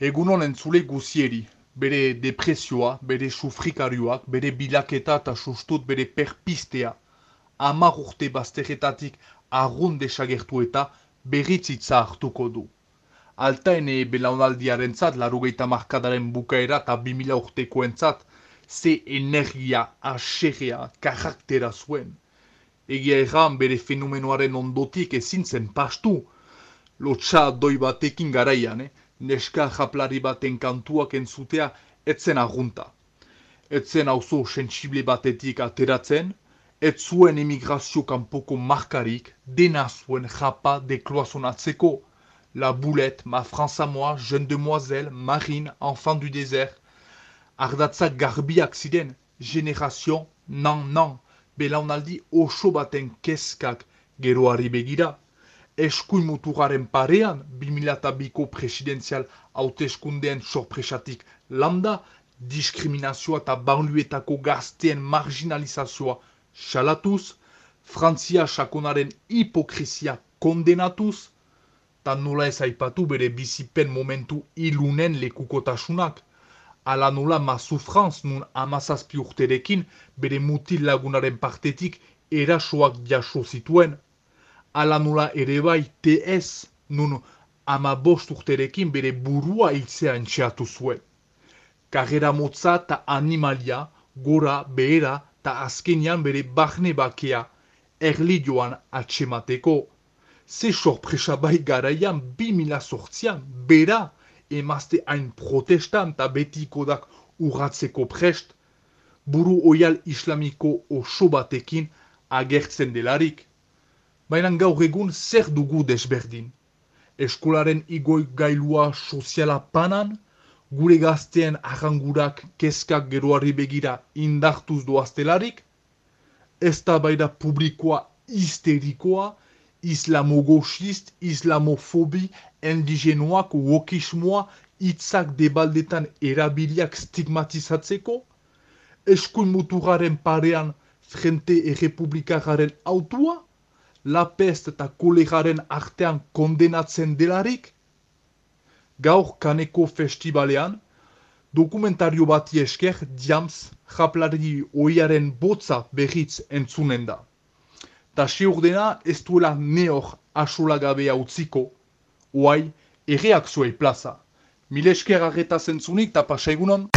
Egun honen zule guzieri, bere depresioa, bere sufrikarioak, bere bilaketa eta sustut bere perpistea, amar urte bazteretatik argun desagertu eta berritzitza hartuko du. Altaene belaunaldiaren zat, larugeita markadaren bukaera eta bimila urtekoen zat, ze energia, aserrea, karaktera zuen. Egia erran bere fenomenoaren ondotik ezin zen pastu, lotxa doi batekin garaian, eh? Neska japlari baten kantuak entzutea etzen argunta. Etzen auzo sensible batetik ateratzen, ez zuen emigrazio kanpoko markarik dena zuen japa dekloazonatzeko. La boulette, ma franza moa, jeune demoiselle, marine, enfant du désert. Ardatzak garbiak ziren, generazio, nan, nan, belaunaldi oso baten keskak geroari begira eskuin muturaren parean, 2002ko presidenzial hauteskundeen sorpresatik. Landa, diskriminazioa eta banluetako gazteen marginalizazioa salatuz, Frantzia sakonaren hipokrizia kondenatuz, eta nola ez aipatu bere bizipen momentu ilunen lekukotasunak, ala nola mazu Franz nun amazazpi urterekin bere mutil lagunaren partetik erasoak jaso zituen, ala nula ere bai TS nun ama bost urterekin bere burua hiltzea entxeatu zuen. Karrera motza eta animalia, gora, behera eta azkenian bere bahne bakea erli joan atxemateko. Ze sorpresa bai garaian bi mila sortzian, bera, emazte hain protestan eta betiko dak urratzeko prest, buru oial islamiko oso batekin agertzen delarik. Baina gaur egun zer dugu desberdin. Eskolaren igoi gailua soziala panan, gure gazteen ahangurak keskak geroari begira indartuz doaztelarik, ez da baida publikoa histerikoa, islamogosist, islamofobi, indigenoak, wokismoa, hitzak debaldetan erabiliak stigmatizatzeko, eskuin muturaren parean frente errepublikaren autua, la pest eta kolegaren artean kondenatzen delarik? Gaur kaneko festibalean, dokumentario bati esker diams japlari oiaren botza behitz entzunen da. Ta dena ez duela neor asola gabea utziko, oai erreak zuei plaza. Mil esker arreta zentzunik eta pasa egunon?